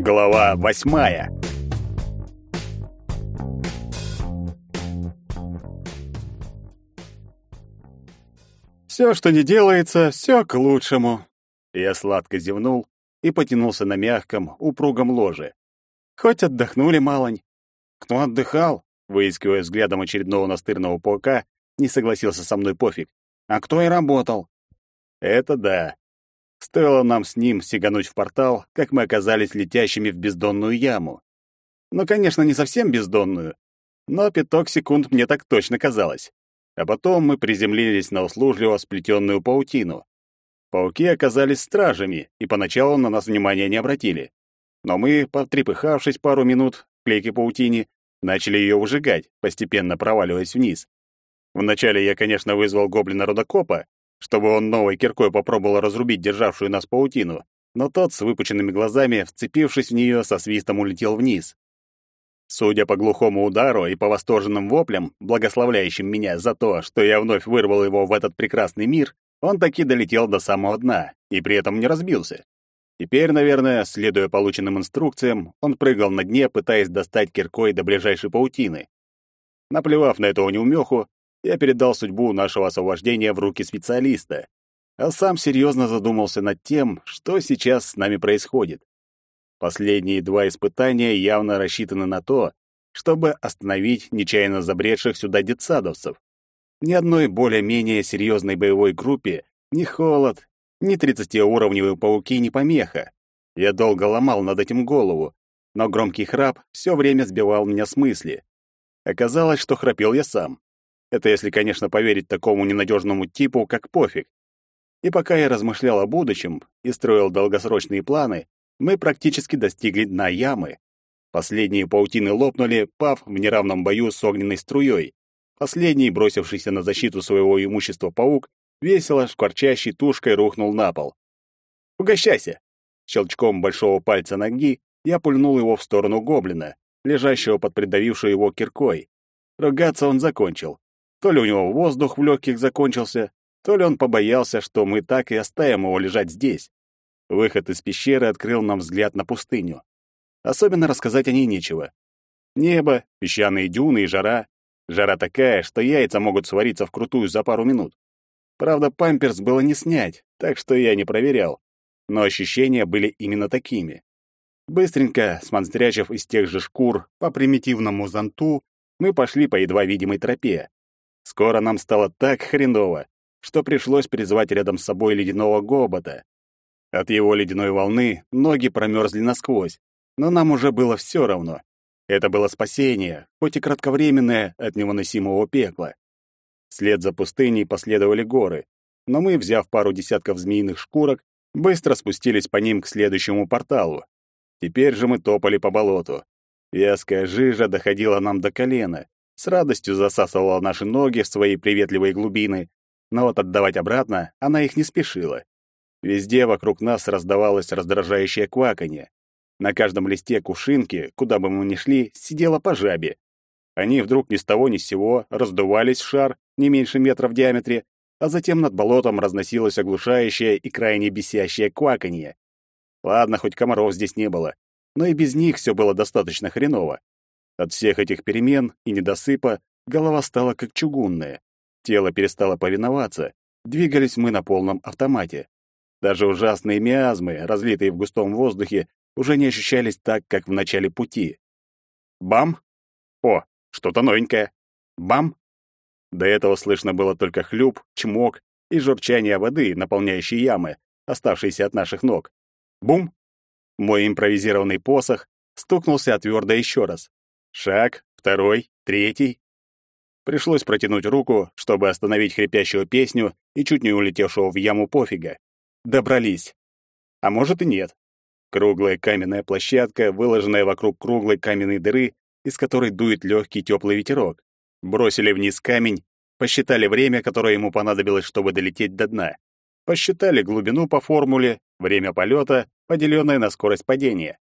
Глава восьмая. Все, что не делается, все к лучшему. Я сладко зевнул и потянулся на мягком, упругом ложе. Хоть отдохнули малонь. Кто отдыхал? Выискивая взглядом очередного настырного паука, не согласился со мной пофиг. А кто и работал? Это да. Стоило нам с ним сигануть в портал, как мы оказались летящими в бездонную яму. Ну, конечно, не совсем бездонную, но пяток секунд мне так точно казалось. А потом мы приземлились на услужливо сплетенную паутину. Пауки оказались стражами, и поначалу на нас внимания не обратили. Но мы, потрепыхавшись пару минут в клейкой паутине, начали ее выжигать, постепенно проваливаясь вниз. Вначале я, конечно, вызвал гоблина-рудокопа, чтобы он новой киркой попробовал разрубить державшую нас паутину, но тот с выпученными глазами, вцепившись в нее, со свистом улетел вниз. Судя по глухому удару и по восторженным воплям, благословляющим меня за то, что я вновь вырвал его в этот прекрасный мир, он таки долетел до самого дна и при этом не разбился. Теперь, наверное, следуя полученным инструкциям, он прыгал на дне, пытаясь достать киркой до ближайшей паутины. Наплевав на этого неумеху, я передал судьбу нашего освобождения в руки специалиста, а сам серьезно задумался над тем, что сейчас с нами происходит. Последние два испытания явно рассчитаны на то, чтобы остановить нечаянно забредших сюда детсадовцев. Ни одной более-менее серьезной боевой группе ни холод, ни тридцатиуровневые пауки не помеха. Я долго ломал над этим голову, но громкий храп все время сбивал меня с мысли. Оказалось, что храпел я сам. Это если, конечно, поверить такому ненадежному типу, как пофиг. И пока я размышлял о будущем и строил долгосрочные планы, мы практически достигли дна ямы. Последние паутины лопнули, пав в неравном бою с огненной струей. Последний, бросившийся на защиту своего имущества паук, весело шкварчащей тушкой рухнул на пол. «Угощайся!» Щелчком большого пальца ноги я пульнул его в сторону гоблина, лежащего под придавившей его киркой. Ругаться он закончил. То ли у него воздух в легких закончился, то ли он побоялся, что мы так и оставим его лежать здесь. Выход из пещеры открыл нам взгляд на пустыню. Особенно рассказать о ней нечего. Небо, песчаные дюны и жара. Жара такая, что яйца могут свариться вкрутую за пару минут. Правда, памперс было не снять, так что я не проверял. Но ощущения были именно такими. Быстренько, смонстрячив из тех же шкур по примитивному зонту, мы пошли по едва видимой тропе. Скоро нам стало так хреново, что пришлось призвать рядом с собой ледяного гобота. От его ледяной волны ноги промерзли насквозь, но нам уже было все равно. Это было спасение, хоть и кратковременное от невыносимого пекла. Вслед за пустыней последовали горы, но мы, взяв пару десятков змеиных шкурок, быстро спустились по ним к следующему порталу. Теперь же мы топали по болоту. Вязкая жижа доходила нам до колена, с радостью засасывала наши ноги в свои приветливые глубины, но вот отдавать обратно она их не спешила. Везде вокруг нас раздавалось раздражающее кваканье. На каждом листе кушинки, куда бы мы ни шли, сидела по жабе. Они вдруг ни с того ни с сего раздувались в шар не меньше метра в диаметре, а затем над болотом разносилось оглушающее и крайне бесящее кваканье. Ладно, хоть комаров здесь не было, но и без них все было достаточно хреново. От всех этих перемен и недосыпа голова стала как чугунная. Тело перестало повиноваться. Двигались мы на полном автомате. Даже ужасные миазмы, разлитые в густом воздухе, уже не ощущались так, как в начале пути. Бам! О, что-то новенькое. Бам! До этого слышно было только хлюп, чмок и журчание воды, наполняющей ямы, оставшиеся от наших ног. Бум! Мой импровизированный посох стукнулся о твердо еще раз. Шаг, второй, третий. Пришлось протянуть руку, чтобы остановить хрипящую песню и чуть не улетевшего в яму пофига. Добрались. А может и нет. Круглая каменная площадка, выложенная вокруг круглой каменной дыры, из которой дует легкий теплый ветерок. Бросили вниз камень, посчитали время, которое ему понадобилось, чтобы долететь до дна. Посчитали глубину по формуле, время полета, поделенное на скорость падения.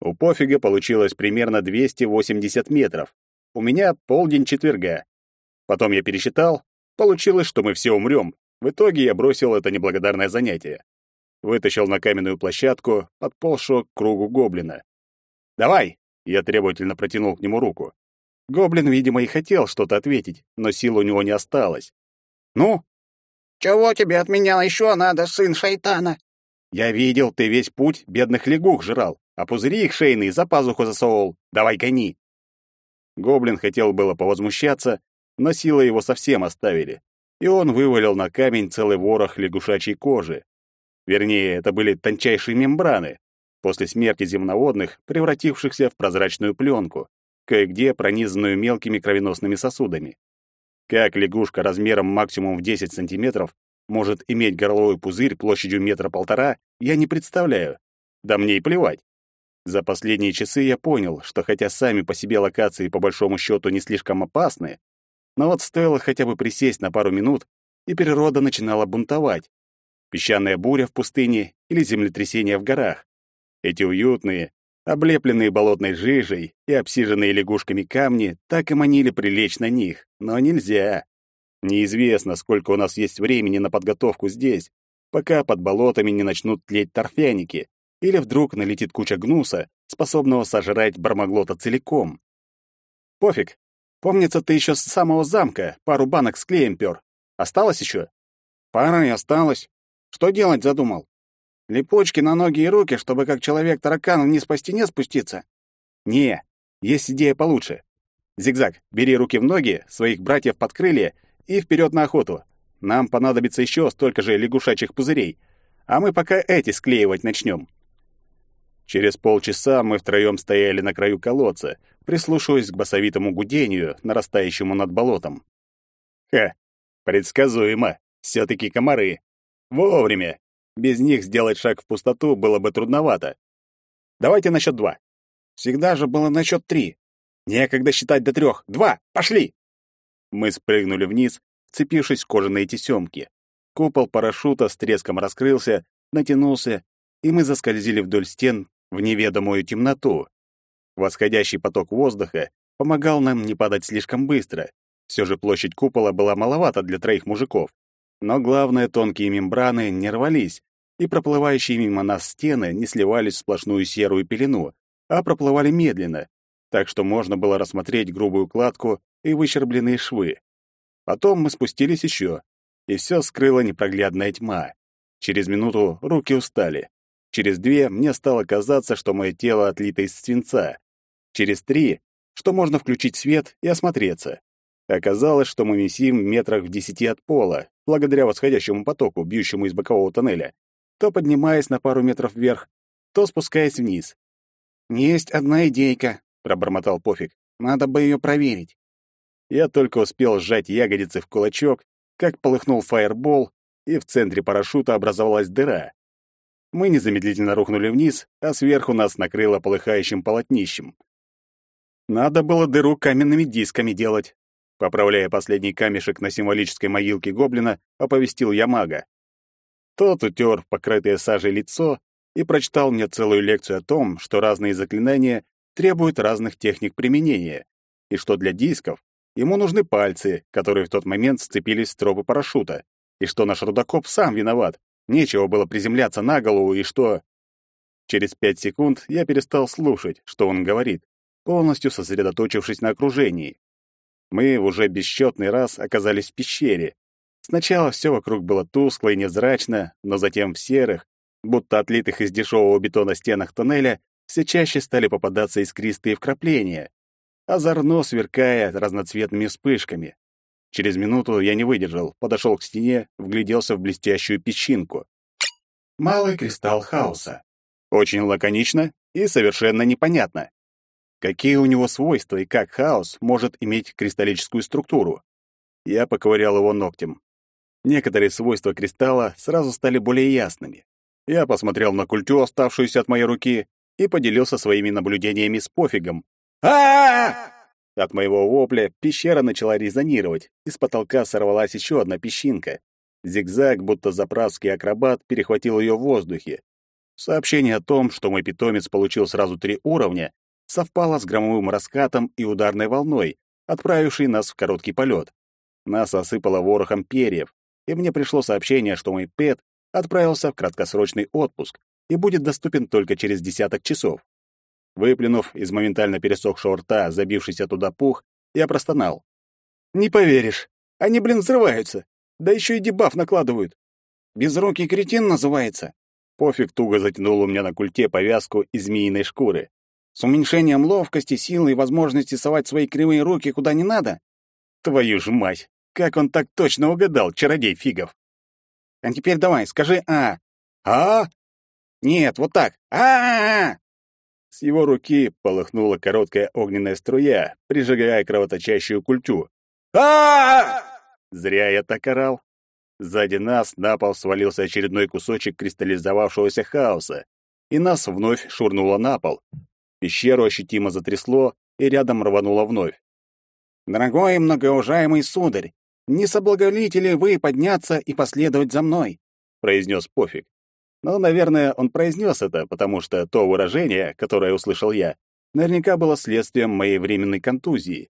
У пофига получилось примерно 280 метров. У меня полдень четверга. Потом я пересчитал. Получилось, что мы все умрем. В итоге я бросил это неблагодарное занятие. Вытащил на каменную площадку подползшего к кругу гоблина. Давай!» Я требовательно протянул к нему руку. Гоблин, видимо, и хотел что-то ответить, но сил у него не осталось. «Ну?» «Чего тебе от меня еще надо, сын шайтана?» «Я видел, ты весь путь бедных лягух жрал, а пузыри их шейные за пазуху засовывал. Давай гони!» Гоблин хотел было повозмущаться, но силы его совсем оставили, и он вывалил на камень целый ворох лягушачьей кожи. Вернее, это были тончайшие мембраны, после смерти земноводных, превратившихся в прозрачную пленку, кое-где пронизанную мелкими кровеносными сосудами. Как лягушка размером максимум в 10 сантиметров может иметь горловой пузырь площадью метра полтора, я не представляю. Да мне и плевать. За последние часы я понял, что хотя сами по себе локации по большому счету не слишком опасны, но вот стоило хотя бы присесть на пару минут, и природа начинала бунтовать. Песчаная буря в пустыне или землетрясение в горах. Эти уютные, облепленные болотной жижей и обсиженные лягушками камни так и манили прилечь на них, но нельзя. Неизвестно, сколько у нас есть времени на подготовку здесь, пока под болотами не начнут тлеть торфяники, или вдруг налетит куча гнуса, способного сожрать бармаглота целиком. Пофиг. Помнится, ты еще с самого замка пару банок с клеем пёр. Осталось еще? Пара и осталось. Что делать задумал? Липучки на ноги и руки, чтобы как человек-таракан вниз по стене спуститься? Не, есть идея получше. Зигзаг, бери руки в ноги, своих братьев под крылья и вперед на охоту. Нам понадобится еще столько же лягушачьих пузырей, а мы пока эти склеивать начнем. Через полчаса мы втроем стояли на краю колодца, прислушиваясь к басовитому гудению, нарастающему над болотом. Ха, предсказуемо. все таки комары. Вовремя. Без них сделать шаг в пустоту было бы трудновато. Давайте на счет два. Всегда же было на счет три. Некогда считать до трех. Два. Пошли. Мы спрыгнули вниз, вцепившись в кожаные тесемки. Купол парашюта с треском раскрылся, натянулся, и мы заскользили вдоль стен, в неведомую темноту. Восходящий поток воздуха помогал нам не падать слишком быстро. Все же площадь купола была маловата для троих мужиков. Но главное, тонкие мембраны не рвались, и проплывающие мимо нас стены не сливались в сплошную серую пелену, а проплывали медленно, так что можно было рассмотреть грубую кладку и выщербленные швы. Потом мы спустились еще, и все скрыла непроглядная тьма. Через минуту руки устали. Через две мне стало казаться, что мое тело отлито из свинца. Через три, что можно включить свет и осмотреться. Оказалось, что мы висим метрах в десяти от пола, благодаря восходящему потоку, бьющему из бокового тоннеля, то поднимаясь на пару метров вверх, то спускаясь вниз. «Есть одна идейка», — пробормотал Пофиг. «Надо бы ее проверить». Я только успел сжать ягодицы в кулачок, как полыхнул фаербол, и в центре парашюта образовалась дыра. Мы незамедлительно рухнули вниз, а сверху нас накрыло полыхающим полотнищем. Надо было дыру каменными дисками делать. Поправляя последний камешек на символической могилке гоблина, оповестил я мага. Тот утер покрытое сажей лицо и прочитал мне целую лекцию о том, что разные заклинания требуют разных техник применения, и что для дисков ему нужны пальцы, которые в тот момент сцепились в стропы парашюта, и что наш рудокоп сам виноват, Нечего было приземляться на голову, и что... Через пять секунд я перестал слушать, что он говорит, полностью сосредоточившись на окружении. Мы уже бесчетный раз оказались в пещере. Сначала все вокруг было тускло и невзрачно, но затем в серых, будто отлитых из дешевого бетона стенах тоннеля, все чаще стали попадаться искристые вкрапления, озорно сверкая разноцветными вспышками. Через минуту я не выдержал, подошел к стене, вгляделся в блестящую песчинку. Малый кристалл хаоса. Очень лаконично и совершенно непонятно. Какие у него свойства и как хаос может иметь кристаллическую структуру? Я поковырял его ногтем. Некоторые свойства кристалла сразу стали более ясными. Я посмотрел на культю, оставшуюся от моей руки, и поделился своими наблюдениями с пофигом. а, -а, -а! От моего вопля пещера начала резонировать, из потолка сорвалась еще одна песчинка. Зигзаг, будто заправский акробат, перехватил ее в воздухе. Сообщение о том, что мой питомец получил сразу три уровня, совпало с громовым раскатом и ударной волной, отправившей нас в короткий полет. Нас осыпало ворохом перьев, и мне пришло сообщение, что мой пет отправился в краткосрочный отпуск и будет доступен только через десяток часов. Выплюнув из моментально пересохшего рта забившийся туда пух, я простонал. «Не поверишь, они, блин, взрываются. Да еще и дебаф накладывают. Безрукий кретин называется. Пофиг туго затянул у меня на культе повязку из змеиной шкуры. С уменьшением ловкости, силы и возможности совать свои кривые руки куда не надо. Твою ж мать! Как он так точно угадал, чародей фигов? А теперь давай, скажи «а». «А?» Нет, вот так. а а, -а! С его руки полыхнула короткая огненная струя, прижигая кровоточащую культю. а Зря я так орал. Сзади нас на пол свалился очередной кусочек кристаллизовавшегося хаоса, и нас вновь шурнуло на пол. Пещеру ощутимо затрясло, и рядом рвануло вновь. «Дорогой и многоуважаемый сударь, не соблаговолите ли вы подняться и последовать за мной?» — произнес Пофиг. Но, наверное, он произнес это, потому что то выражение, которое услышал я, наверняка было следствием моей временной контузии.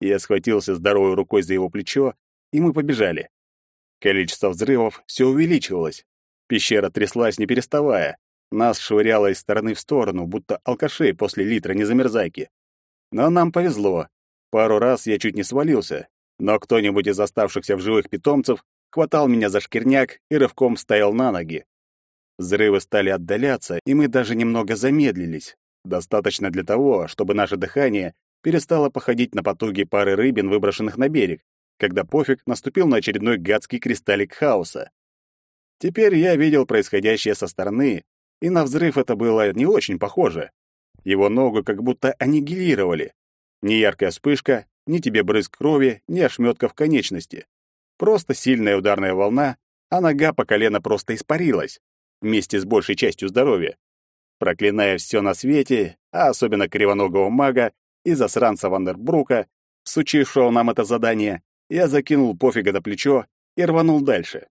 Я схватился здоровой рукой за его плечо, и мы побежали. Количество взрывов все увеличивалось. Пещера тряслась не переставая. Нас швыряло из стороны в сторону, будто алкашей после литра незамерзайки. Но нам повезло. Пару раз я чуть не свалился, но кто-нибудь из оставшихся в живых питомцев хватал меня за шкирняк и рывком стоял на ноги. Взрывы стали отдаляться, и мы даже немного замедлились. Достаточно для того, чтобы наше дыхание перестало походить на потуги пары рыбин, выброшенных на берег, когда пофиг наступил на очередной гадский кристаллик хаоса. Теперь я видел происходящее со стороны, и на взрыв это было не очень похоже. Его ногу как будто аннигилировали. Ни яркая вспышка, ни тебе брызг крови, ни ошметка в конечности. Просто сильная ударная волна, а нога по колено просто испарилась, вместе с большей частью здоровья. Проклиная все на свете, а особенно кривоногого мага и засранца Вандербрука, сучившего нам это задание, я закинул пофига на плечо и рванул дальше.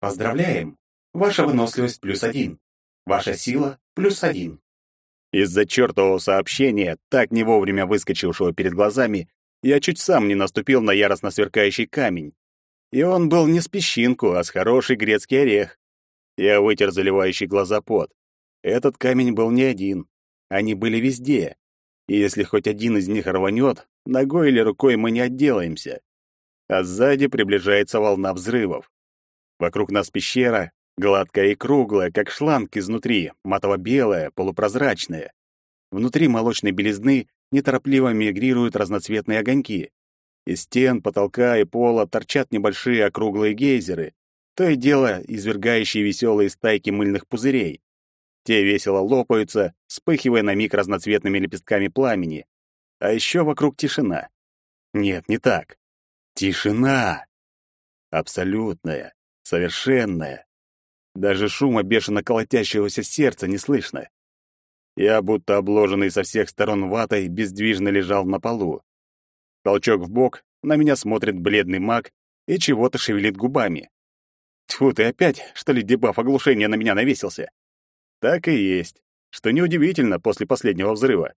Поздравляем! Ваша выносливость плюс один. Ваша сила плюс один. Из-за чертового сообщения, так не вовремя выскочившего перед глазами, я чуть сам не наступил на яростно сверкающий камень. И он был не с песчинку, а с хороший грецкий орех. Я вытер заливающий глаза пот. Этот камень был не один. Они были везде. И если хоть один из них рванет, ногой или рукой мы не отделаемся а сзади приближается волна взрывов. Вокруг нас пещера, гладкая и круглая, как шланг изнутри, матово-белая, полупрозрачная. Внутри молочной белизны неторопливо мигрируют разноцветные огоньки. Из стен, потолка и пола торчат небольшие округлые гейзеры, то и дело извергающие веселые стайки мыльных пузырей. Те весело лопаются, вспыхивая на миг разноцветными лепестками пламени. А еще вокруг тишина. Нет, не так. Тишина! Абсолютная, совершенная. Даже шума бешено колотящегося сердца не слышно. Я, будто обложенный со всех сторон ватой, бездвижно лежал на полу. Толчок в бок, на меня смотрит бледный маг и чего-то шевелит губами. Тьфу, ты опять, что ли, дебаф оглушения на меня навесился? Так и есть, что неудивительно после последнего взрыва.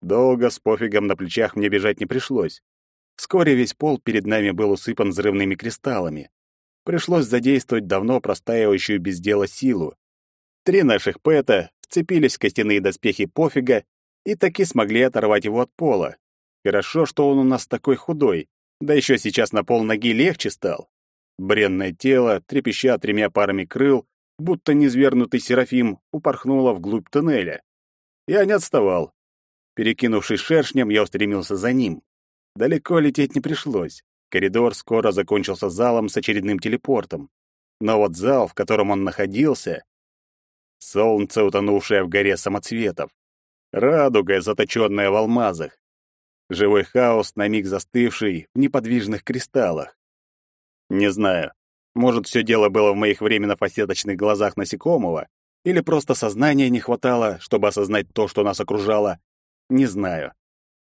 Долго с пофигом на плечах мне бежать не пришлось. Вскоре весь пол перед нами был усыпан взрывными кристаллами. Пришлось задействовать давно простаивающую без дела силу. Три наших пэта вцепились в костяные доспехи пофига и таки смогли оторвать его от пола. Хорошо, что он у нас такой худой, да еще сейчас на пол ноги легче стал. Бренное тело, трепеща тремя парами крыл, будто низвернутый серафим, упорхнуло вглубь туннеля. Я не отставал. Перекинувшись шершнем, я устремился за ним. Далеко лететь не пришлось. Коридор скоро закончился залом с очередным телепортом. Но вот зал, в котором он находился... Солнце, утонувшее в горе самоцветов. Радуга, заточенная в алмазах. Живой хаос, на миг застывший в неподвижных кристаллах. Не знаю, может, все дело было в моих временно фасеточных глазах насекомого, или просто сознания не хватало, чтобы осознать то, что нас окружало. Не знаю.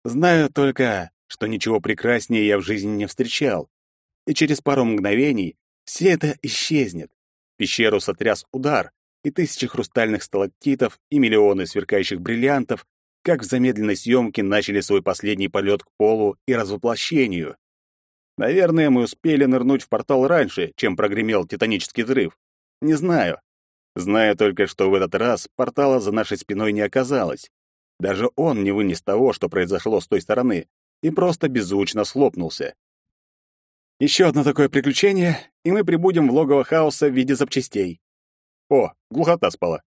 Знаю только, что ничего прекраснее я в жизни не встречал. И через пару мгновений все это исчезнет. Пещеру сотряс удар, и тысячи хрустальных сталактитов и миллионы сверкающих бриллиантов, как в замедленной съемке, начали свой последний полет к полу и развоплощению. Наверное, мы успели нырнуть в портал раньше, чем прогремел титанический взрыв. Не знаю. Знаю только, что в этот раз портала за нашей спиной не оказалось, Даже он не вынес того, что произошло с той стороны, и просто беззвучно слопнулся. Еще одно такое приключение, и мы прибудем в логово хаоса в виде запчастей. О, глухота спала.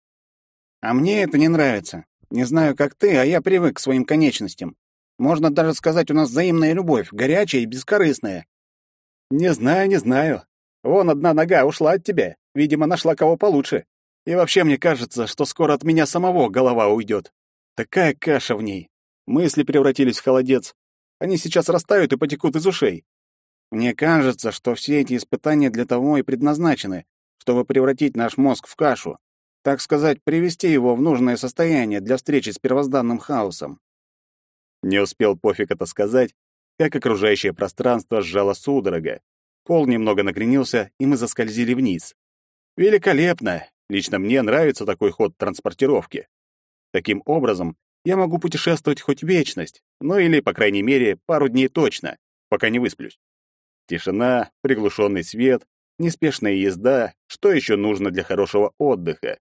А мне это не нравится. Не знаю, как ты, а я привык к своим конечностям. Можно даже сказать, у нас взаимная любовь, горячая и бескорыстная. Не знаю, не знаю. Вон одна нога ушла от тебя. Видимо, нашла кого получше. И вообще мне кажется, что скоро от меня самого голова уйдет. Такая каша в ней. Мысли превратились в холодец. Они сейчас растают и потекут из ушей. Мне кажется, что все эти испытания для того и предназначены, чтобы превратить наш мозг в кашу. Так сказать, привести его в нужное состояние для встречи с первозданным хаосом. Не успел пофиг это сказать, как окружающее пространство сжало судорога. Пол немного накренился, и мы заскользили вниз. Великолепно! Лично мне нравится такой ход транспортировки. Таким образом, я могу путешествовать хоть вечность, ну или, по крайней мере, пару дней точно, пока не высплюсь. Тишина, приглушенный свет, неспешная езда, что еще нужно для хорошего отдыха?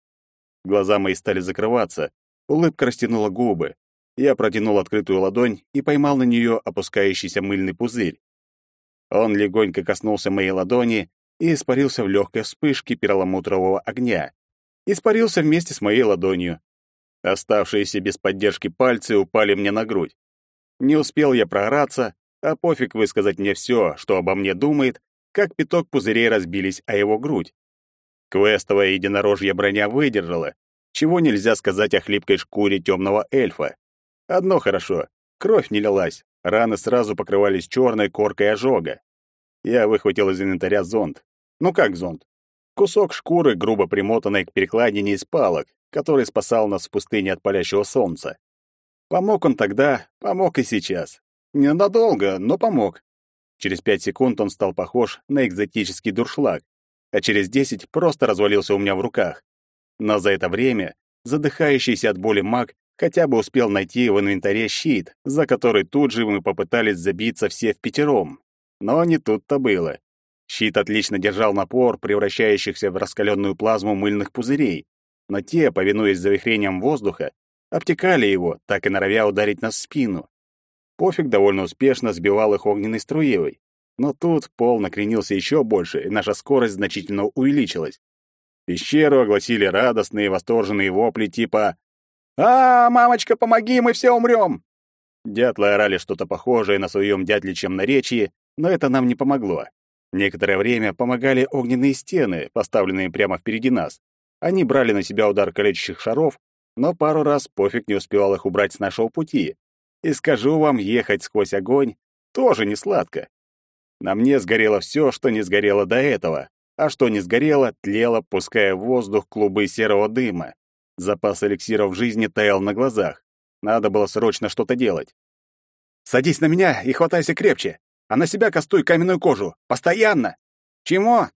Глаза мои стали закрываться, улыбка растянула губы, я протянул открытую ладонь и поймал на нее опускающийся мыльный пузырь. Он легонько коснулся моей ладони и испарился в легкой вспышке перламутрового огня. Испарился вместе с моей ладонью. Оставшиеся без поддержки пальцы упали мне на грудь. Не успел я проораться, а пофиг высказать мне все, что обо мне думает, как пяток пузырей разбились о его грудь. Квестовая единорожья броня выдержала, чего нельзя сказать о хлипкой шкуре темного эльфа. Одно хорошо. Кровь не лилась. Раны сразу покрывались черной коркой ожога. Я выхватил из инвентаря зонт. Ну как зонт? Кусок шкуры, грубо примотанной к перекладине из палок, который спасал нас в пустыне от палящего солнца. Помог он тогда, помог и сейчас. Ненадолго, но помог. Через пять секунд он стал похож на экзотический дуршлаг, а через десять просто развалился у меня в руках. Но за это время задыхающийся от боли маг Хотя бы успел найти в инвентаре щит, за который тут же мы попытались забиться все в пятером. Но не тут-то было. Щит отлично держал напор превращающихся в раскаленную плазму мыльных пузырей, но те, повинуясь завихрениям воздуха, обтекали его, так и норовя ударить нас в спину. Пофиг довольно успешно сбивал их огненной струей. Но тут пол накренился еще больше, и наша скорость значительно увеличилась. Пещеру огласили радостные восторженные вопли типа «А, мамочка, помоги, мы все умрем!» Дятлы орали что-то похожее на своем дятличьем наречии, но это нам не помогло. Некоторое время помогали огненные стены, поставленные прямо впереди нас. Они брали на себя удар колючих шаров, но пару раз пофиг не успевал их убрать с нашего пути. И скажу вам, ехать сквозь огонь тоже не сладко. На мне сгорело все, что не сгорело до этого, а что не сгорело, тлело, пуская в воздух клубы серого дыма. Запас эликсиров жизни таял на глазах. Надо было срочно что-то делать. «Садись на меня и хватайся крепче, а на себя кастуй каменную кожу. Постоянно!» «Чему?»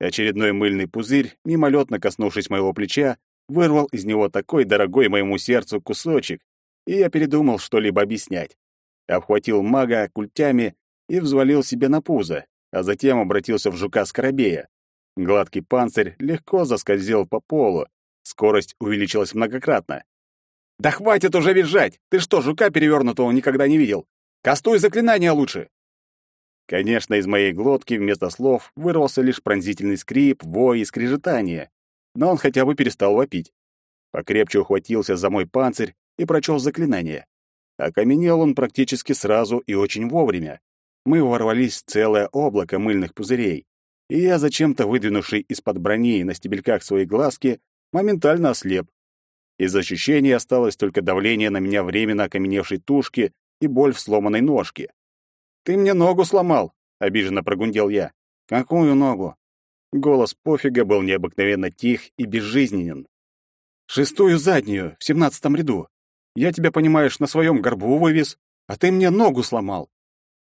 Очередной мыльный пузырь, мимолетно коснувшись моего плеча, вырвал из него такой дорогой моему сердцу кусочек, и я передумал что-либо объяснять. Обхватил мага культями и взвалил себе на пузо, а затем обратился в жука-скоробея. Гладкий панцирь легко заскользил по полу, Скорость увеличилась многократно. «Да хватит уже визжать! Ты что, жука перевернутого никогда не видел? Кастуй заклинание лучше!» Конечно, из моей глотки вместо слов вырвался лишь пронзительный скрип, вой и скрежетание, но он хотя бы перестал вопить. Покрепче ухватился за мой панцирь и прочел заклинание. Окаменел он практически сразу и очень вовремя. Мы ворвались в целое облако мыльных пузырей, и я, зачем-то выдвинувший из-под брони на стебельках свои глазки, моментально ослеп. Из ощущений осталось только давление на меня временно окаменевшей тушки и боль в сломанной ножке. «Ты мне ногу сломал!» — обиженно прогундел я. «Какую ногу?» Голос пофига был необыкновенно тих и безжизненен. «Шестую заднюю, в семнадцатом ряду. Я тебя, понимаешь, на своем горбу вывез, а ты мне ногу сломал».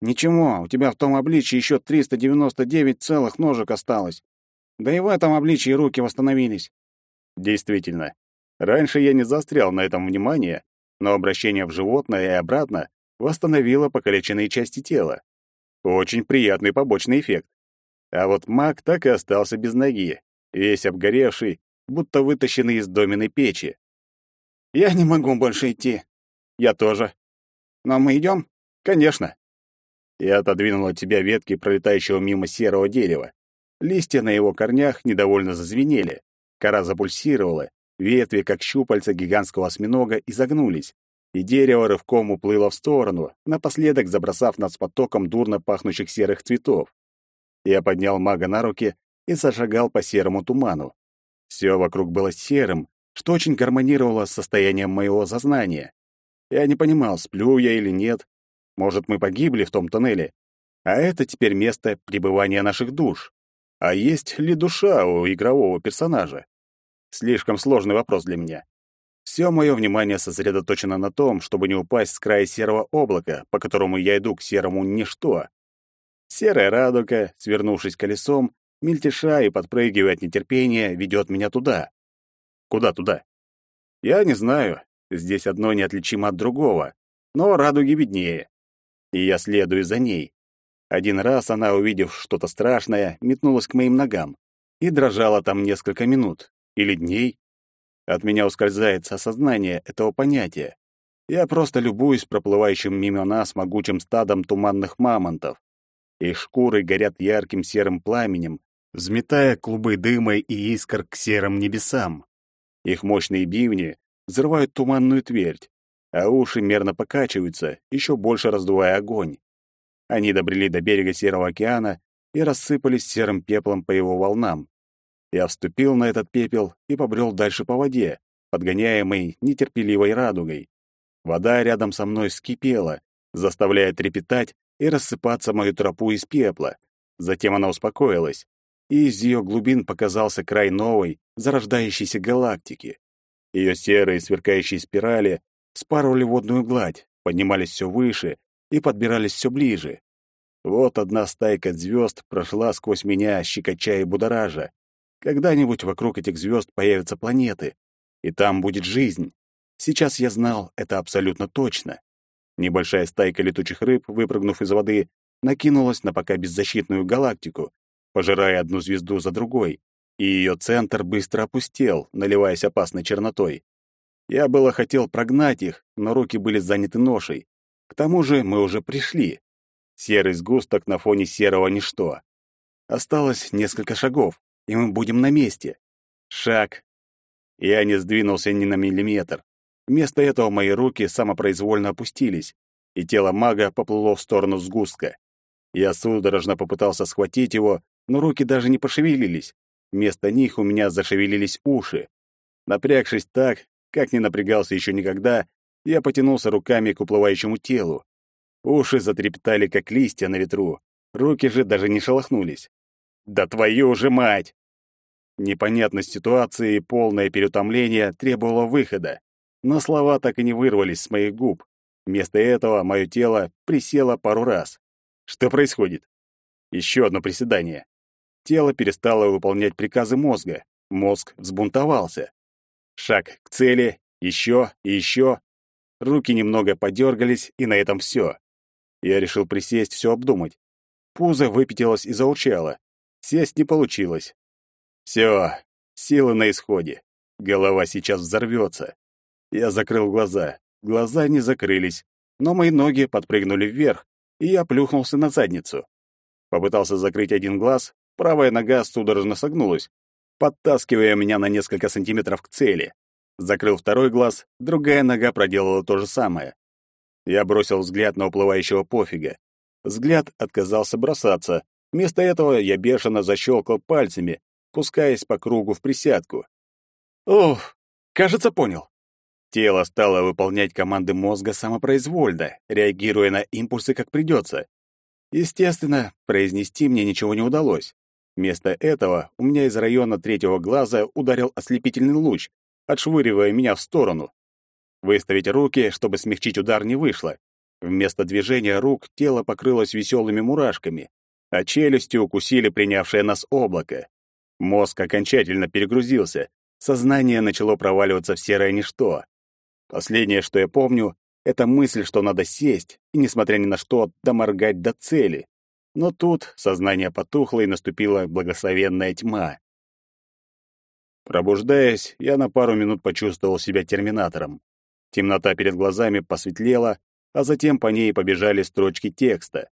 «Ничего, у тебя в том обличии еще 399 целых ножек осталось. Да и в этом обличии руки восстановились. Действительно, раньше я не заострял на этом внимание, но обращение в животное и обратно восстановило покалеченные части тела. Очень приятный побочный эффект. А вот маг так и остался без ноги, весь обгоревший, будто вытащенный из доменной печи. Я не могу больше идти. Я тоже. Но мы идем? Конечно. Я отодвинул от тебя ветки пролетающего мимо серого дерева. Листья на его корнях недовольно зазвенели. Кора запульсировала, ветви, как щупальца гигантского осьминога, изогнулись, и дерево рывком уплыло в сторону, напоследок забросав нас потоком дурно пахнущих серых цветов. Я поднял мага на руки и зашагал по серому туману. Все вокруг было серым, что очень гармонировало с состоянием моего сознания. Я не понимал, сплю я или нет. Может, мы погибли в том тоннеле. А это теперь место пребывания наших душ. А есть ли душа у игрового персонажа? Слишком сложный вопрос для меня. Все мое внимание сосредоточено на том, чтобы не упасть с края серого облака, по которому я иду к серому ничто. Серая радуга, свернувшись колесом, мельтеша и подпрыгивая от нетерпения, ведет меня туда. Куда туда? Я не знаю. Здесь одно неотличимо от другого, но радуги виднее. И я следую за ней. Один раз она, увидев что-то страшное, метнулась к моим ногам и дрожала там несколько минут или дней. От меня ускользает осознание этого понятия. Я просто любуюсь проплывающим мимо нас могучим стадом туманных мамонтов. Их шкуры горят ярким серым пламенем, взметая клубы дыма и искр к серым небесам. Их мощные бивни взрывают туманную твердь, а уши мерно покачиваются, еще больше раздувая огонь. Они добрели до берега Серого океана и рассыпались серым пеплом по его волнам. Я вступил на этот пепел и побрел дальше по воде, подгоняемый нетерпеливой радугой. Вода рядом со мной вскипела, заставляя трепетать и рассыпаться мою тропу из пепла. Затем она успокоилась, и из ее глубин показался край новой, зарождающейся галактики. Ее серые сверкающие спирали спарывали водную гладь, поднимались все выше и подбирались все ближе. Вот одна стайка звезд прошла сквозь меня, щекоча и будоража. Когда-нибудь вокруг этих звезд появятся планеты, и там будет жизнь. Сейчас я знал это абсолютно точно. Небольшая стайка летучих рыб, выпрыгнув из воды, накинулась на пока беззащитную галактику, пожирая одну звезду за другой, и ее центр быстро опустел, наливаясь опасной чернотой. Я было хотел прогнать их, но руки были заняты ношей. К тому же мы уже пришли. Серый сгусток на фоне серого ничто. Осталось несколько шагов, и мы будем на месте. Шаг. Я не сдвинулся ни на миллиметр. Вместо этого мои руки самопроизвольно опустились, и тело мага поплыло в сторону сгустка. Я судорожно попытался схватить его, но руки даже не пошевелились. Вместо них у меня зашевелились уши. Напрягшись так, как не напрягался еще никогда, я потянулся руками к уплывающему телу. Уши затрепетали, как листья на ветру. Руки же даже не шелохнулись. «Да твою же мать!» Непонятность ситуации и полное переутомление требовало выхода, но слова так и не вырвались с моих губ. Вместо этого мое тело присело пару раз. Что происходит? Еще одно приседание. Тело перестало выполнять приказы мозга. Мозг взбунтовался. Шаг к цели, еще и еще. Руки немного подергались, и на этом все. Я решил присесть, все обдумать. Пузо выпятилось и заурчало. Сесть не получилось. Все, силы на исходе. Голова сейчас взорвется. Я закрыл глаза. Глаза не закрылись, но мои ноги подпрыгнули вверх, и я плюхнулся на задницу. Попытался закрыть один глаз, правая нога судорожно согнулась, подтаскивая меня на несколько сантиметров к цели. Закрыл второй глаз, другая нога проделала то же самое. Я бросил взгляд на уплывающего пофига. Взгляд отказался бросаться. Вместо этого я бешено защелкал пальцами, пускаясь по кругу в присядку. Ух, кажется, понял. Тело стало выполнять команды мозга самопроизвольно, реагируя на импульсы как придется. Естественно, произнести мне ничего не удалось. Вместо этого у меня из района третьего глаза ударил ослепительный луч, отшвыривая меня в сторону. Выставить руки, чтобы смягчить удар, не вышло. Вместо движения рук тело покрылось веселыми мурашками, а челюсти укусили принявшее нас облако. Мозг окончательно перегрузился, сознание начало проваливаться в серое ничто. Последнее, что я помню, это мысль, что надо сесть и, несмотря ни на что, доморгать до цели. Но тут сознание потухло и наступила благословенная тьма. Пробуждаясь, я на пару минут почувствовал себя терминатором. Темнота перед глазами посветлела, а затем по ней побежали строчки текста.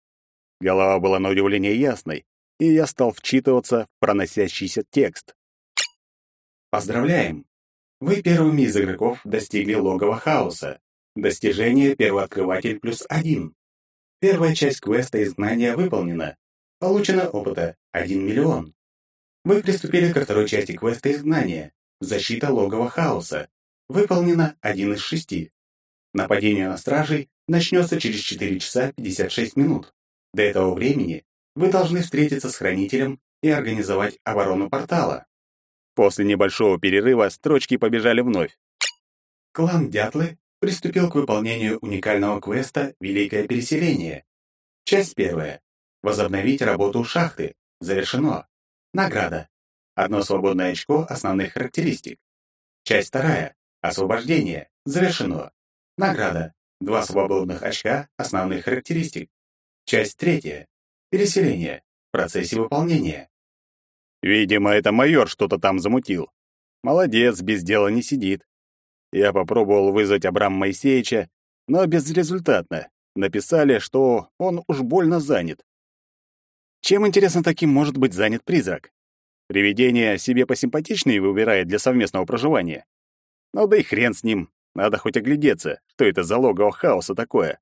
Голова была на удивление ясной, и я стал вчитываться в проносящийся текст. Поздравляем! Вы первыми из игроков достигли логова хаоса. Достижение «Первооткрыватель плюс один». Первая часть квеста изгнания выполнена. Получено опыта 1 миллион. Вы приступили ко второй части квеста изгнания. Защита логова хаоса. Выполнено 1 из 6. Нападение на стражей начнется через 4 часа 56 минут. До этого времени вы должны встретиться с хранителем и организовать оборону портала. После небольшого перерыва строчки побежали вновь. Клан Дятлы приступил к выполнению уникального квеста «Великое переселение». Часть первая. Возобновить работу шахты. Завершено. Награда. Одно свободное очко основных характеристик. Часть вторая. Освобождение. Завершено. Награда. Два свободных очка основных характеристик. Часть третья. Переселение. В процессе выполнения. Видимо, это майор что-то там замутил. Молодец, без дела не сидит. Я попробовал вызвать Абрама Моисеевича, но безрезультатно. Написали, что он уж больно занят. Чем, интересно, таким может быть занят призрак? Привидение себе посимпатичнее выбирает для совместного проживания. Ну да и хрен с ним. Надо хоть оглядеться, что это за логово хаоса такое.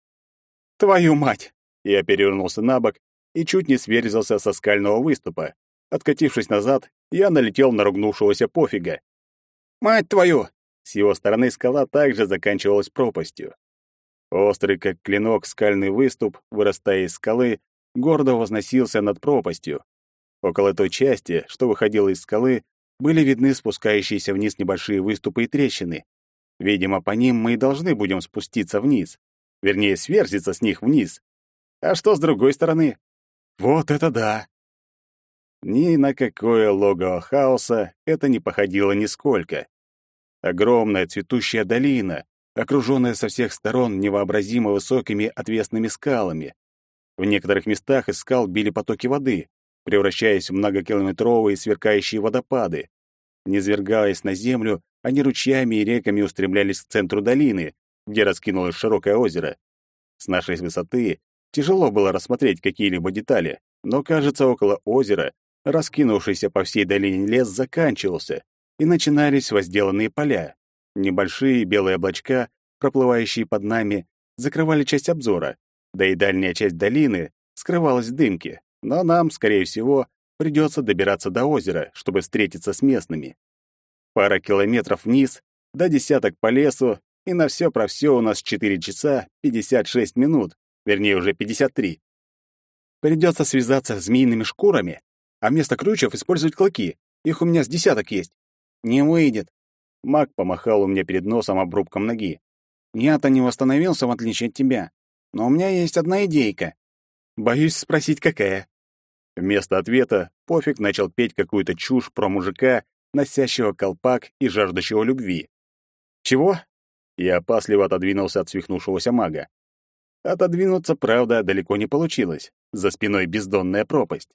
Твою мать! Я перевернулся на бок и чуть не сверзился со скального выступа. Откатившись назад, я налетел на ругнувшегося пофига. «Мать твою!» С его стороны скала также заканчивалась пропастью. Острый, как клинок, скальный выступ, вырастая из скалы, гордо возносился над пропастью. Около той части, что выходила из скалы, были видны спускающиеся вниз небольшие выступы и трещины. Видимо, по ним мы и должны будем спуститься вниз. Вернее, сверзиться с них вниз. А что с другой стороны? Вот это да! Ни на какое логово хаоса это не походило нисколько. Огромная цветущая долина, окруженная со всех сторон невообразимо высокими отвесными скалами. В некоторых местах из скал били потоки воды, превращаясь в многокилометровые сверкающие водопады. Низвергаясь на землю, они ручьями и реками устремлялись к центру долины, где раскинулось широкое озеро. С нашей высоты тяжело было рассмотреть какие-либо детали, но, кажется, около озера Раскинувшийся по всей долине лес заканчивался, и начинались возделанные поля. Небольшие белые облачка, проплывающие под нами, закрывали часть обзора, да и дальняя часть долины скрывалась в дымке, но нам, скорее всего, придется добираться до озера, чтобы встретиться с местными. Пара километров вниз, до десяток по лесу, и на все про все у нас 4 часа 56 минут, вернее, уже 53. Придется связаться с змеиными шкурами а вместо крючев использовать клыки. Их у меня с десяток есть. Не выйдет. Маг помахал у меня перед носом обрубком ноги. Я-то не восстановился, в отличие от тебя. Но у меня есть одна идейка. Боюсь спросить, какая. Вместо ответа Пофиг начал петь какую-то чушь про мужика, носящего колпак и жаждущего любви. Чего? Я опасливо отодвинулся от свихнувшегося мага. Отодвинуться, правда, далеко не получилось. За спиной бездонная пропасть.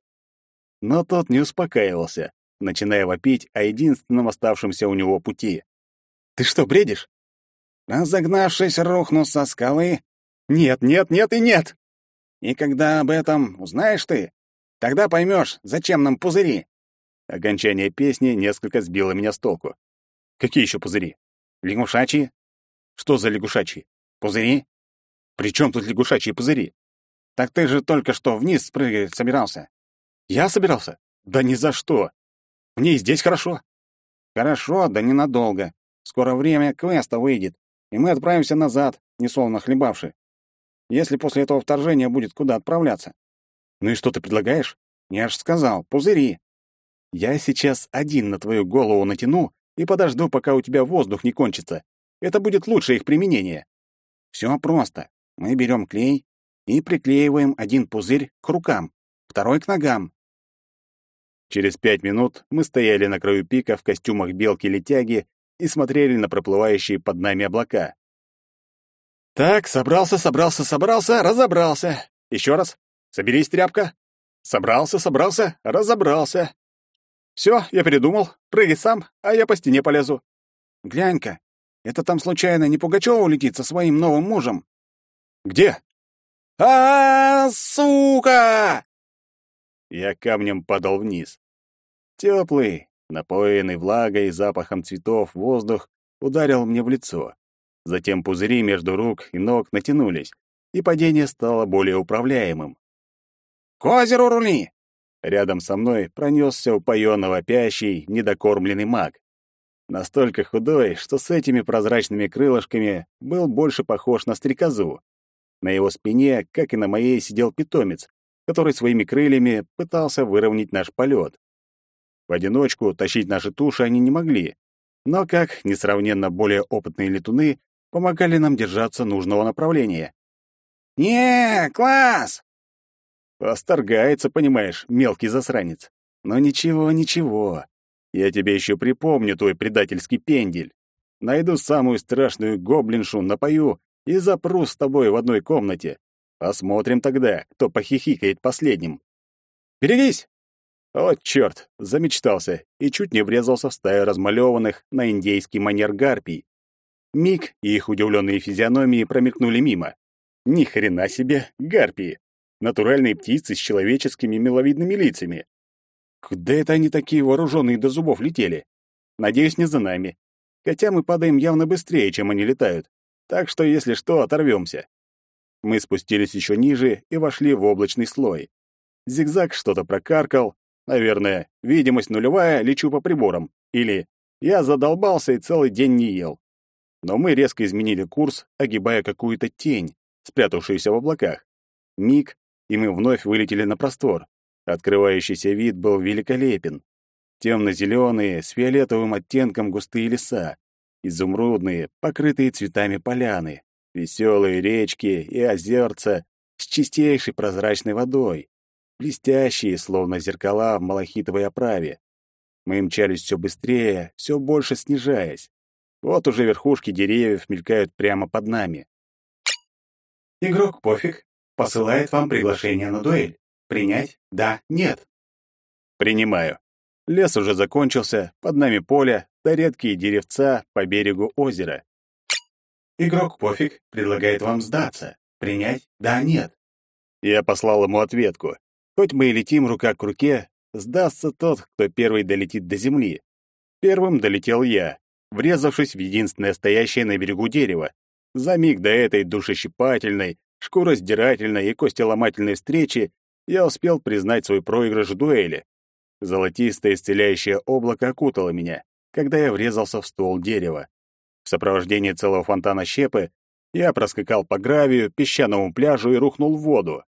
Но тот не успокаивался, начиная вопить о единственном оставшемся у него пути. «Ты что, бредишь?» «Разогнавшись, рухну со скалы?» «Нет, нет, нет и нет!» «И когда об этом узнаешь ты, тогда поймешь, зачем нам пузыри». Окончание песни несколько сбило меня с толку. «Какие еще пузыри?» «Лягушачьи». «Что за лягушачьи?» «Пузыри». «При чем тут лягушачьи пузыри?» «Так ты же только что вниз спрыгать собирался». Я собирался? Да ни за что. Мне и здесь хорошо. Хорошо, да ненадолго. Скоро время квеста выйдет, и мы отправимся назад, несолоно хлебавши. Если после этого вторжения будет куда отправляться. Ну и что ты предлагаешь? Я ж сказал, пузыри. Я сейчас один на твою голову натяну и подожду, пока у тебя воздух не кончится. Это будет лучшее их применение. Все просто. Мы берем клей и приклеиваем один пузырь к рукам, второй к ногам. Через пять минут мы стояли на краю пика в костюмах белки-летяги и смотрели на проплывающие под нами облака. Так, собрался, собрался, собрался, разобрался. Еще раз. Соберись, тряпка. Собрался, собрался, разобрался. Все, я передумал. Прыгай сам, а я по стене полезу. Глянь-ка, это там случайно не Пугачёва улетит со своим новым мужем? Где? а, -а, -а сука! Я камнем падал вниз. Теплый, напоенный влагой и запахом цветов воздух ударил мне в лицо. Затем пузыри между рук и ног натянулись, и падение стало более управляемым. «К озеру рули!» Рядом со мной пронесся упоенно вопящий, недокормленный маг. Настолько худой, что с этими прозрачными крылышками был больше похож на стрекозу. На его спине, как и на моей, сидел питомец, который своими крыльями пытался выровнять наш полет. В одиночку тащить наши туши они не могли, но как несравненно более опытные летуны помогали нам держаться нужного направления. «Не, класс!» Восторгается, понимаешь, мелкий засранец. Но ничего, ничего. Я тебе еще припомню твой предательский пендель. Найду самую страшную гоблиншу, напою и запру с тобой в одной комнате. Посмотрим тогда, кто похихикает последним. Берегись! О, черт, замечтался и чуть не врезался в стаю размалеванных на индейский манер гарпий. Миг и их удивленные физиономии промелькнули мимо. Ни хрена себе, гарпии! натуральные птицы с человеческими миловидными лицами. Куда это они такие вооруженные до зубов летели? Надеюсь, не за нами. Хотя мы падаем явно быстрее, чем они летают. Так что, если что, оторвемся. Мы спустились еще ниже и вошли в облачный слой. Зигзаг что-то прокаркал. Наверное, видимость нулевая, лечу по приборам. Или я задолбался и целый день не ел. Но мы резко изменили курс, огибая какую-то тень, спрятавшуюся в облаках. Миг, и мы вновь вылетели на простор. Открывающийся вид был великолепен. Темно-зеленые, с фиолетовым оттенком густые леса, изумрудные, покрытые цветами поляны, веселые речки и озерца с чистейшей прозрачной водой, блестящие, словно зеркала в малахитовой оправе. Мы мчались все быстрее, все больше снижаясь. Вот уже верхушки деревьев мелькают прямо под нами. Игрок пофиг посылает вам приглашение на дуэль. Принять? Да, нет. Принимаю. Лес уже закончился, под нами поле, да редкие деревца по берегу озера. Игрок пофиг предлагает вам сдаться. Принять? Да, нет. Я послал ему ответку. Хоть мы и летим рука к руке, сдастся тот, кто первый долетит до земли. Первым долетел я, врезавшись в единственное стоящее на берегу дерево. За миг до этой душещипательной, шкуросдирательной и костеломательной встречи я успел признать свой проигрыш в дуэли. Золотистое исцеляющее облако окутало меня, когда я врезался в ствол дерева. В сопровождении целого фонтана щепы я проскакал по гравию, песчаному пляжу и рухнул в воду.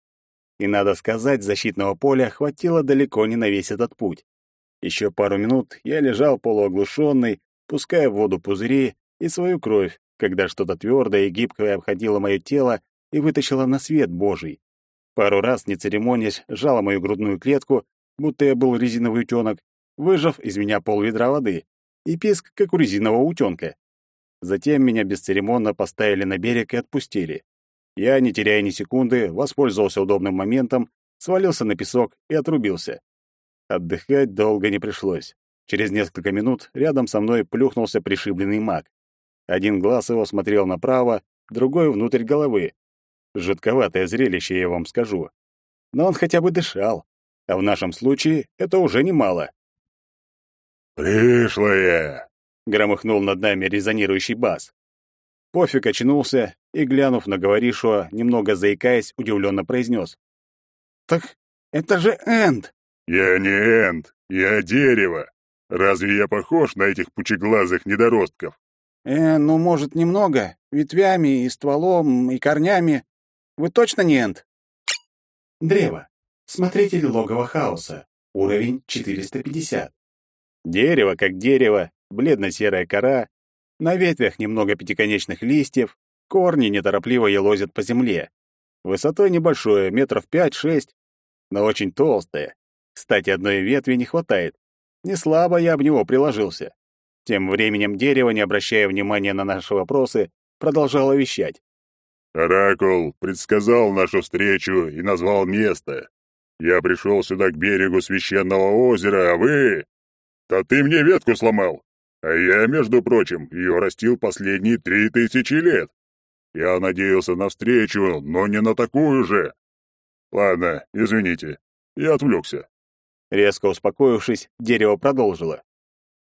И, надо сказать, защитного поля хватило далеко не на весь этот путь. Еще пару минут я лежал полуоглушенный, пуская в воду пузыри и свою кровь, когда что-то твердое и гибкое обходило мое тело и вытащила на свет Божий. Пару раз, не церемонясь, сжала мою грудную клетку, будто я был резиновый утёнок, выжав из меня пол-ведра воды, и писк, как у резинового утёнка. Затем меня бесцеремонно поставили на берег и отпустили. Я, не теряя ни секунды, воспользовался удобным моментом, свалился на песок и отрубился. Отдыхать долго не пришлось. Через несколько минут рядом со мной плюхнулся пришибленный маг. Один глаз его смотрел направо, другой — внутрь головы, Жутковатое зрелище, я вам скажу. Но он хотя бы дышал, а в нашем случае это уже немало. «Пришлые!» — громыхнул над нами резонирующий бас. Пофиг очнулся и, глянув на говорившего, немного заикаясь, удивленно произнес. «Так это же Энд!» «Я не Энд, я дерево. Разве я похож на этих пучеглазых недоростков?» «Э, ну, может, немного. Ветвями и стволом, и корнями. Вы точно не Энд? Древо. Смотритель логова хаоса. Уровень 450. Дерево как дерево, бледно-серая кора, на ветвях немного пятиконечных листьев, корни неторопливо елозят по земле. Высотой небольшое, метров пять-шесть, но очень толстое. Кстати, одной ветви не хватает. Не слабо я об него приложился. Тем временем дерево, не обращая внимания на наши вопросы, продолжало вещать. Оракул предсказал нашу встречу и назвал место. Я пришел сюда к берегу священного озера, а вы... Да ты мне ветку сломал. А я, между прочим, ее растил последние три тысячи лет. Я надеялся на встречу, но не на такую же. Ладно, извините, я отвлекся. Резко успокоившись, дерево продолжило.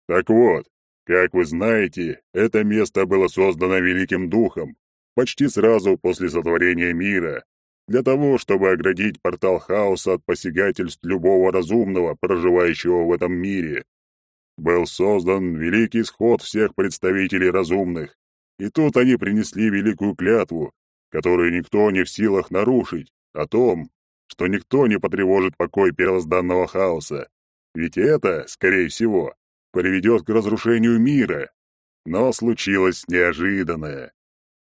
Так вот, как вы знаете, это место было создано Великим Духом почти сразу после сотворения мира, для того, чтобы оградить портал хаоса от посягательств любого разумного, проживающего в этом мире. Был создан великий сход всех представителей разумных, и тут они принесли великую клятву, которую никто не в силах нарушить, о том, что никто не потревожит покой первозданного хаоса. Ведь это, скорее всего, приведет к разрушению мира. Но случилось неожиданное.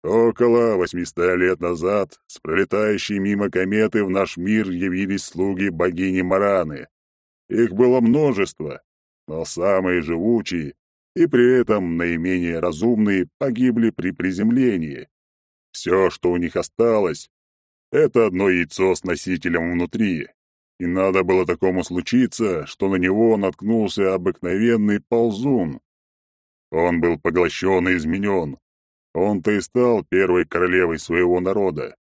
Около 800 лет назад с пролетающей мимо кометы в наш мир явились слуги богини Мараны. Их было множество, но самые живучие и при этом наименее разумные погибли при приземлении. Все, что у них осталось, это одно яйцо с носителем внутри. И надо было такому случиться, что на него наткнулся обыкновенный ползун. Он был поглощен и изменен. Он-то и стал первой королевой своего народа.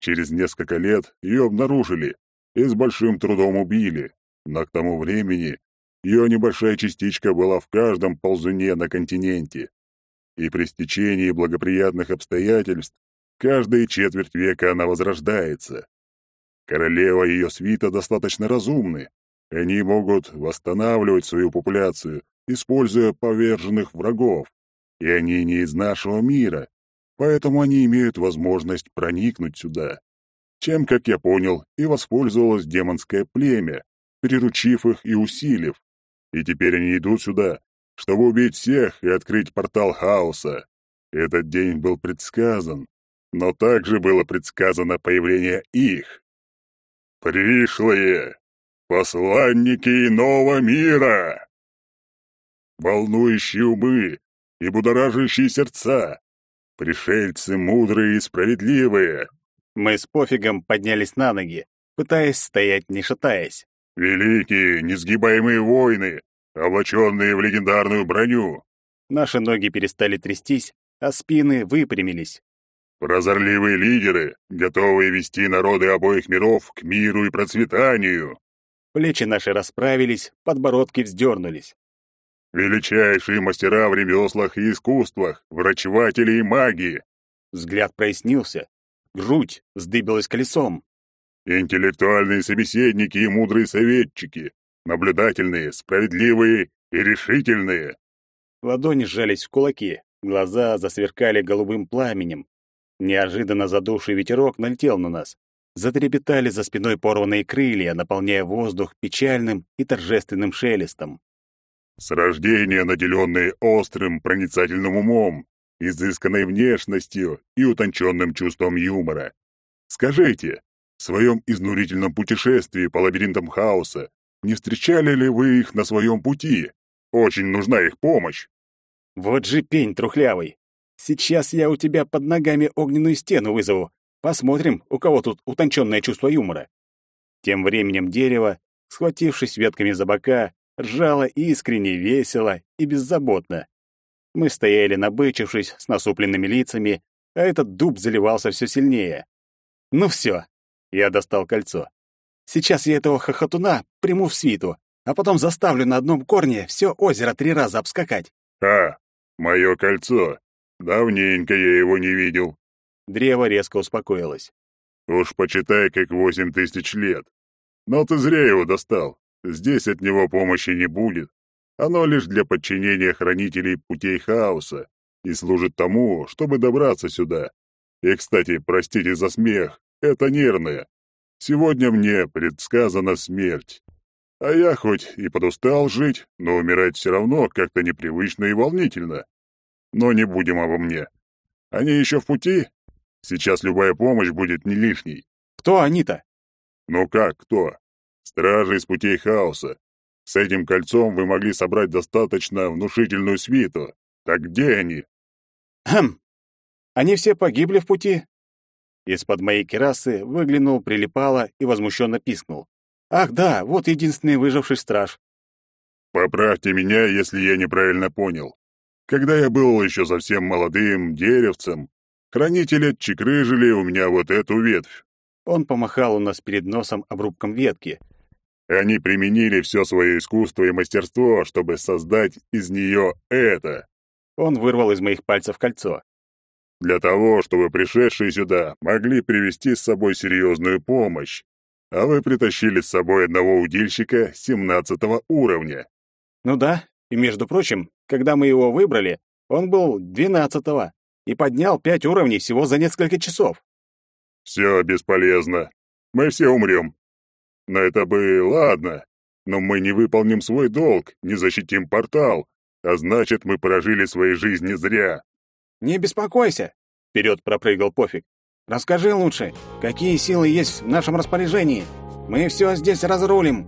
Через несколько лет ее обнаружили и с большим трудом убили, но к тому времени ее небольшая частичка была в каждом ползуне на континенте. И при стечении благоприятных обстоятельств каждые четверть века она возрождается. Королева и ее свита достаточно разумны. Они могут восстанавливать свою популяцию, используя поверженных врагов и они не из нашего мира, поэтому они имеют возможность проникнуть сюда. Чем, как я понял, и воспользовалось демонское племя, приручив их и усилив. И теперь они идут сюда, чтобы убить всех и открыть портал хаоса. Этот день был предсказан, но также было предсказано появление их. Пришлые! Посланники иного мира! Волнующие умы, и будоражащие сердца. Пришельцы мудрые и справедливые. Мы с пофигом поднялись на ноги, пытаясь стоять не шатаясь. Великие, несгибаемые воины, облаченные в легендарную броню. Наши ноги перестали трястись, а спины выпрямились. Прозорливые лидеры, готовые вести народы обоих миров к миру и процветанию. Плечи наши расправились, подбородки вздернулись. Величайшие мастера в ремеслах и искусствах, врачеватели и маги. Взгляд прояснился. Грудь вздыбилась колесом. Интеллектуальные собеседники и мудрые советчики. Наблюдательные, справедливые и решительные. Ладони сжались в кулаки, глаза засверкали голубым пламенем. Неожиданно задувший ветерок налетел на нас. Затрепетали за спиной порванные крылья, наполняя воздух печальным и торжественным шелестом. С рождения наделенные острым проницательным умом, изысканной внешностью и утонченным чувством юмора. Скажите, в своем изнурительном путешествии по лабиринтам хаоса не встречали ли вы их на своем пути? Очень нужна их помощь. Вот же пень трухлявый. Сейчас я у тебя под ногами огненную стену вызову. Посмотрим, у кого тут утонченное чувство юмора. Тем временем дерево, схватившись ветками за бока, ржала искренне, весело и беззаботно. Мы стояли набычившись, с насупленными лицами, а этот дуб заливался все сильнее. Ну все, я достал кольцо. Сейчас я этого хохотуна приму в свиту, а потом заставлю на одном корне все озеро три раза обскакать. А, мое кольцо. Давненько я его не видел. Древо резко успокоилось. Уж почитай, как восемь тысяч лет. Но ты зря его достал. Здесь от него помощи не будет. Оно лишь для подчинения хранителей путей хаоса и служит тому, чтобы добраться сюда. И, кстати, простите за смех, это нервное. Сегодня мне предсказана смерть. А я хоть и подустал жить, но умирать все равно как-то непривычно и волнительно. Но не будем обо мне. Они еще в пути? Сейчас любая помощь будет не лишней. Кто они-то? Ну как, кто? Стражи из путей хаоса. С этим кольцом вы могли собрать достаточно внушительную свиту. Так где они? Хм. Они все погибли в пути. Из-под моей керасы выглянул, прилипало и возмущенно пискнул. Ах, да, вот единственный выживший страж. Поправьте меня, если я неправильно понял. Когда я был еще совсем молодым деревцем, хранители чекрыжили у меня вот эту ветвь. Он помахал у нас перед носом обрубком ветки. Они применили все свое искусство и мастерство, чтобы создать из нее это. Он вырвал из моих пальцев кольцо. Для того, чтобы пришедшие сюда могли привести с собой серьезную помощь. А вы притащили с собой одного удильщика 17 уровня. Ну да, и между прочим, когда мы его выбрали, он был 12 и поднял пять уровней всего за несколько часов. Все бесполезно. Мы все умрем. Но это бы ладно. Но мы не выполним свой долг, не защитим портал, а значит, мы прожили свои жизни зря. Не беспокойся, вперед пропрыгал Пофиг. Расскажи лучше, какие силы есть в нашем распоряжении? Мы все здесь разрулим.